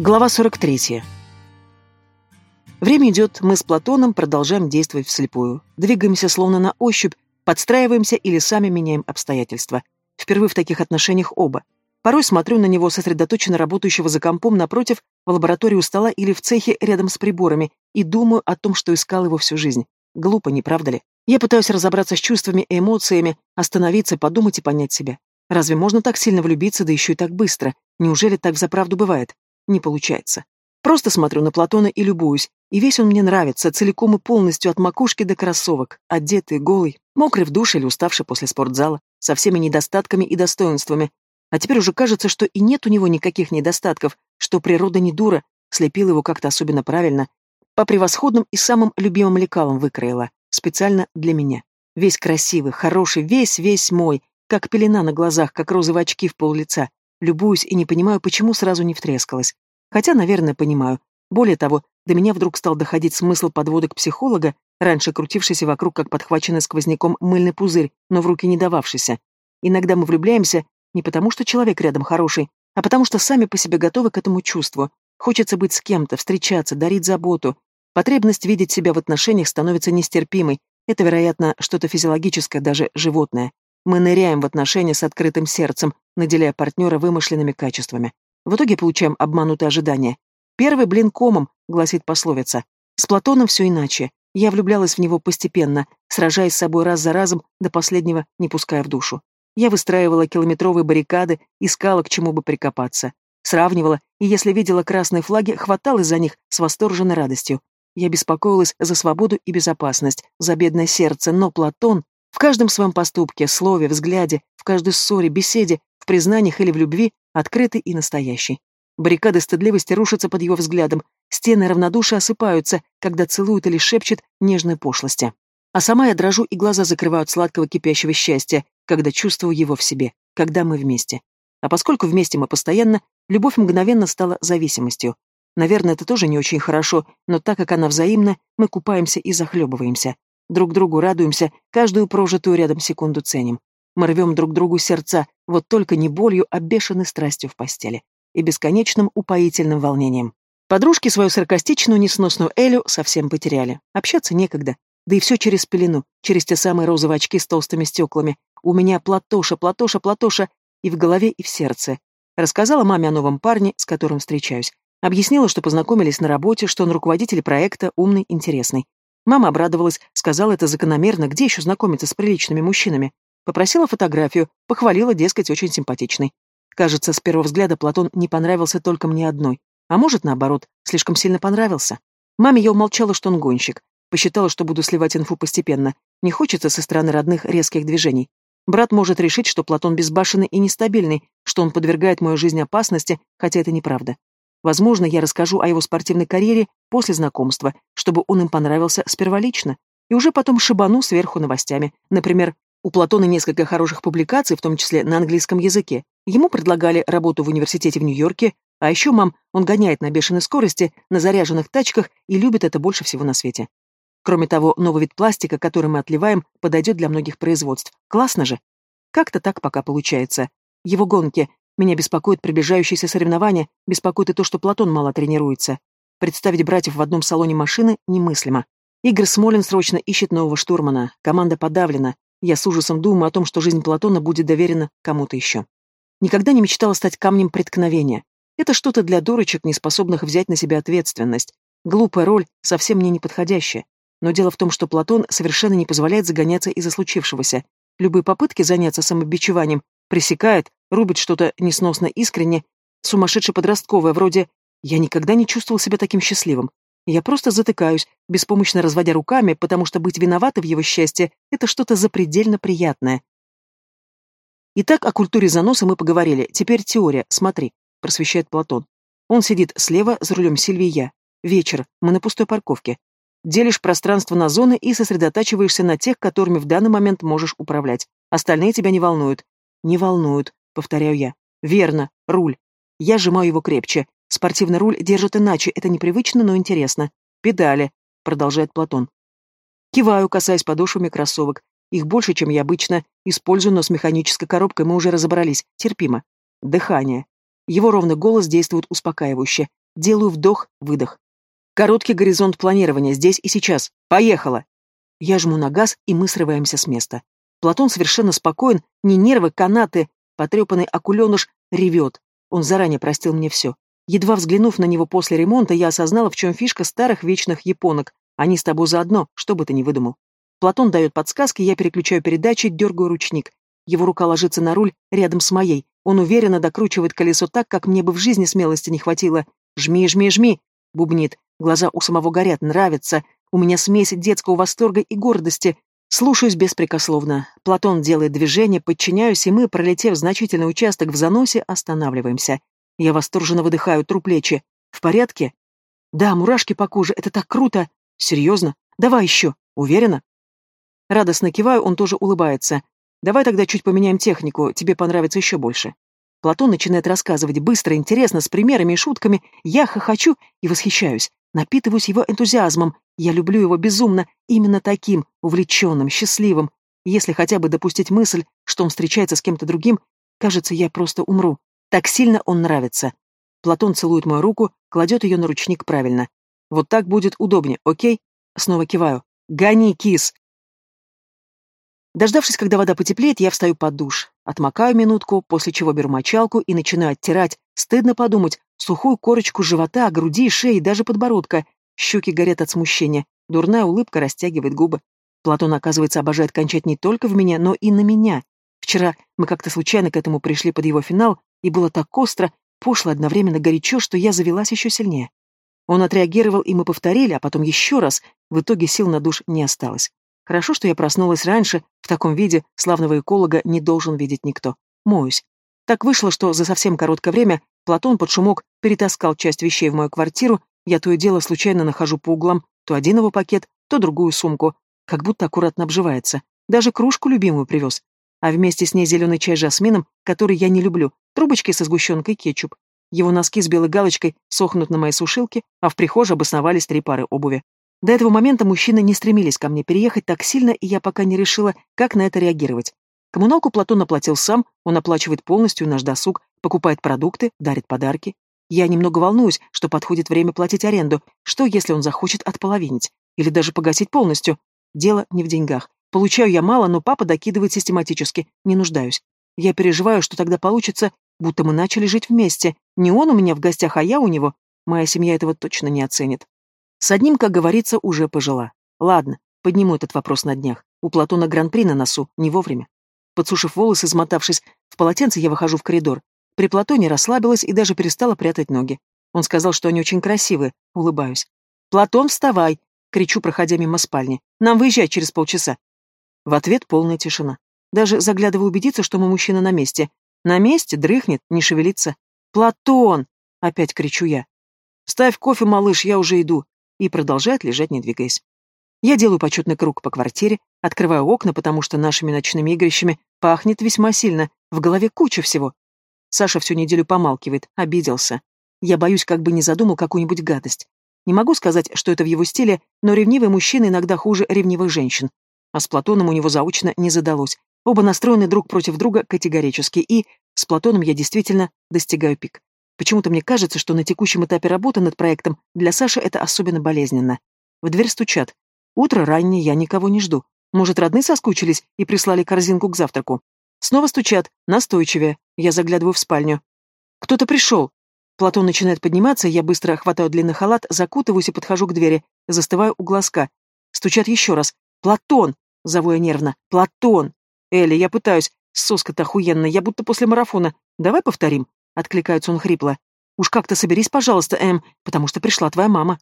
Глава 43. Время идет, мы с Платоном продолжаем действовать вслепую. Двигаемся словно на ощупь, подстраиваемся или сами меняем обстоятельства. Впервые в таких отношениях оба. Порой смотрю на него, сосредоточенно работающего за компом напротив, в лаборатории у стола или в цехе рядом с приборами, и думаю о том, что искал его всю жизнь. Глупо, не правда ли? Я пытаюсь разобраться с чувствами и эмоциями, остановиться, подумать и понять себя. Разве можно так сильно влюбиться, да еще и так быстро? Неужели так взаправду бывает? Не получается. Просто смотрю на Платона и любуюсь, и весь он мне нравится, целиком и полностью от макушки до кроссовок, одетый, голый, мокрый в душе или уставший после спортзала, со всеми недостатками и достоинствами. А теперь уже кажется, что и нет у него никаких недостатков, что природа не дура, слепила его как-то особенно правильно, по превосходным и самым любимым лекалам выкроила, специально для меня. Весь красивый, хороший, весь-весь мой, как пелена на глазах, как розовые очки в пол лица. Любуюсь и не понимаю, почему сразу не втрескалась. Хотя, наверное, понимаю. Более того, до меня вдруг стал доходить смысл подводок психолога, раньше крутившийся вокруг, как подхваченный сквозняком мыльный пузырь, но в руки не дававшийся. Иногда мы влюбляемся не потому, что человек рядом хороший, а потому что сами по себе готовы к этому чувству. Хочется быть с кем-то, встречаться, дарить заботу. Потребность видеть себя в отношениях становится нестерпимой. Это, вероятно, что-то физиологическое, даже животное. Мы ныряем в отношения с открытым сердцем, наделяя партнера вымышленными качествами. В итоге получаем обманутые ожидания. Первый блин комом, гласит пословица. С Платоном все иначе. Я влюблялась в него постепенно, сражаясь с собой раз за разом, до последнего не пуская в душу. Я выстраивала километровые баррикады, искала, к чему бы прикопаться. Сравнивала, и если видела красные флаги, хваталась за них с восторженной радостью. Я беспокоилась за свободу и безопасность, за бедное сердце, но Платон в каждом своем поступке, слове, взгляде, в каждой ссоре, беседе, в признаниях или в любви открытый и настоящий. Баррикады стыдливости рушатся под его взглядом, стены равнодушия осыпаются, когда целует или шепчет нежные пошлости. А сама я дрожу, и глаза закрывают сладкого кипящего счастья, когда чувствую его в себе, когда мы вместе. А поскольку вместе мы постоянно, любовь мгновенно стала зависимостью. Наверное, это тоже не очень хорошо, но так как она взаимна, мы купаемся и захлебываемся. Друг другу радуемся, каждую прожитую рядом секунду ценим. Мы рвем друг другу сердца, вот только не болью, а бешеной страстью в постели. И бесконечным упоительным волнением. Подружки свою саркастичную, несносную Элю совсем потеряли. Общаться некогда. Да и все через пелену, через те самые розовые очки с толстыми стеклами. У меня Платоша, Платоша, Платоша, и в голове, и в сердце. Рассказала маме о новом парне, с которым встречаюсь. Объяснила, что познакомились на работе, что он руководитель проекта, умный, интересный. Мама обрадовалась, сказала это закономерно, где еще знакомиться с приличными мужчинами. Попросила фотографию, похвалила, дескать, очень симпатичный. Кажется, с первого взгляда Платон не понравился только мне одной. А может, наоборот, слишком сильно понравился. Маме я умолчала, что он гонщик. Посчитала, что буду сливать инфу постепенно. Не хочется со стороны родных резких движений. Брат может решить, что Платон безбашенный и нестабильный, что он подвергает мою жизнь опасности, хотя это неправда. Возможно, я расскажу о его спортивной карьере после знакомства, чтобы он им понравился сперва лично, и уже потом шибану сверху новостями. Например, у Платона несколько хороших публикаций, в том числе на английском языке. Ему предлагали работу в университете в Нью-Йорке, а еще, мам, он гоняет на бешеной скорости, на заряженных тачках и любит это больше всего на свете. Кроме того, новый вид пластика, который мы отливаем, подойдет для многих производств. Классно же. Как-то так пока получается. Его гонки, меня беспокоит приближающееся соревнование, беспокоит и то, что Платон мало тренируется. Представить братьев в одном салоне машины немыслимо. Игорь Смолин срочно ищет нового штурмана. Команда подавлена. Я с ужасом думаю о том, что жизнь Платона будет доверена кому-то еще. Никогда не мечтала стать камнем преткновения. Это что-то для дурочек, не способных взять на себя ответственность. Глупая роль, совсем мне не подходящая. Но дело в том, что Платон совершенно не позволяет загоняться из-за случившегося. Любые попытки заняться самобичеванием пресекает, рубит что-то несносно искренне, сумасшедше подростковое, вроде «я никогда не чувствовал себя таким счастливым». Я просто затыкаюсь, беспомощно разводя руками, потому что быть виноватой в его счастье — это что-то запредельно приятное. Итак, о культуре заноса мы поговорили. Теперь теория. Смотри, просвещает Платон. Он сидит слева, за рулем Сильвии я. Вечер. Мы на пустой парковке. Делишь пространство на зоны и сосредотачиваешься на тех, которыми в данный момент можешь управлять. Остальные тебя не волнуют. Не волнуют, повторяю я. Верно, руль. Я сжимаю его крепче. Спортивный руль держит иначе, это непривычно, но интересно. Педали, продолжает Платон. Киваю, касаясь подошвами кроссовок. Их больше, чем я обычно использую, но с механической коробкой мы уже разобрались. Терпимо. Дыхание. Его ровный голос действует успокаивающе. Делаю вдох, выдох. Короткий горизонт планирования здесь и сейчас. Поехала! Я жму на газ, и мы срываемся с места. Платон совершенно спокоен, ни нервы, канаты, потрепанный акуленыш ревет. Он заранее простил мне все. Едва взглянув на него после ремонта, я осознала, в чем фишка старых вечных японок. Они с тобой заодно, что бы ты ни выдумал. Платон дает подсказки, я переключаю передачи, дергаю ручник. Его рука ложится на руль рядом с моей. Он уверенно докручивает колесо так, как мне бы в жизни смелости не хватило. «Жми, жми, жми!» — бубнит. Глаза у самого горят, нравится. У меня смесь детского восторга и гордости. Слушаюсь беспрекословно. Платон делает движение, подчиняюсь, и мы, пролетев значительный участок в заносе, останавливаемся. Я восторженно выдыхаю, тру плечи. «В порядке?» «Да, мурашки по коже, это так круто!» «Серьезно? Давай еще! Уверена?» Радостно киваю, он тоже улыбается. Давай тогда чуть поменяем технику, тебе понравится еще больше. Платон начинает рассказывать быстро, интересно, с примерами и шутками. Я хохочу и восхищаюсь. Напитываюсь его энтузиазмом. Я люблю его безумно, именно таким, увлеченным, счастливым. Если хотя бы допустить мысль, что он встречается с кем-то другим, кажется, я просто умру. Так сильно он нравится. Платон целует мою руку, кладет ее на ручник правильно. Вот так будет удобнее, окей? Снова киваю. Гони, кис! Дождавшись, когда вода потеплеет, я встаю под душ. Отмокаю минутку, после чего беру мочалку и начинаю оттирать. Стыдно подумать, сухую корочку живота, груди, шеи, даже подбородка. Щеки горят от смущения. Дурная улыбка растягивает губы. Платон, оказывается, обожает кончать не только в меня, но и на меня. Вчера мы как-то случайно к этому пришли под его финал, и было так остро, пошло одновременно горячо, что я завелась еще сильнее. Он отреагировал, и мы повторили, а потом еще раз. В итоге сил на душ не осталось. Хорошо, что я проснулась раньше, в таком виде славного эколога не должен видеть никто. Моюсь. Так вышло, что за совсем короткое время Платон под шумок перетаскал часть вещей в мою квартиру, я то и дело случайно нахожу по углам то один его пакет, то другую сумку, как будто аккуратно обживается. Даже кружку любимую привез. А вместе с ней зеленый чай с жасмином, который я не люблю, трубочки со сгущенкой кетчуп. Его носки с белой галочкой сохнут на моей сушилке, а в прихожей обосновались три пары обуви. До этого момента мужчины не стремились ко мне переехать так сильно, и я пока не решила, как на это реагировать. Коммуналку Платон оплатил сам, он оплачивает полностью наш досуг, покупает продукты, дарит подарки. Я немного волнуюсь, что подходит время платить аренду, что если он захочет отполовинить, или даже погасить полностью. Дело не в деньгах. Получаю я мало, но папа докидывает систематически, не нуждаюсь. Я переживаю, что тогда получится, будто мы начали жить вместе. Не он у меня в гостях, а я у него. Моя семья этого точно не оценит. С одним, как говорится, уже пожила. Ладно, подниму этот вопрос на днях. У Платона гран-при на носу, не вовремя. Подсушив волосы, измотавшись в полотенце, я выхожу в коридор. При Платоне расслабилась и даже перестала прятать ноги. Он сказал, что они очень красивые. Улыбаюсь. «Платон, вставай!» — кричу, проходя мимо спальни. «Нам выезжать через полчаса». В ответ полная тишина. Даже заглядываю убедиться, что мой мужчина на месте. На месте, дрыхнет, не шевелится. «Платон!» — опять кричу я. «Ставь кофе, малыш, я уже иду и продолжает лежать, не двигаясь. Я делаю почетный круг по квартире, открываю окна, потому что нашими ночными игрищами пахнет весьма сильно, в голове куча всего. Саша всю неделю помалкивает, обиделся. Я боюсь, как бы не задумал какую-нибудь гадость. Не могу сказать, что это в его стиле, но ревнивый мужчина иногда хуже ревнивых женщин. А с Платоном у него заочно не задалось. Оба настроены друг против друга категорически, и с Платоном я действительно достигаю пик. Почему-то мне кажется, что на текущем этапе работы над проектом для Саши это особенно болезненно. В дверь стучат. Утро раннее, я никого не жду. Может, родные соскучились и прислали корзинку к завтраку. Снова стучат, настойчивее. Я заглядываю в спальню. Кто-то пришел. Платон начинает подниматься, я быстро хватаю длинный халат, закутываюсь и подхожу к двери, застываю у глазка. Стучат еще раз. «Платон!» — зову я нервно. «Платон!» «Элли, я пытаюсь. Соска-то охуенная, я будто после марафона. Давай повторим?» Откликается он хрипло. «Уж как-то соберись, пожалуйста, Эм, потому что пришла твоя мама».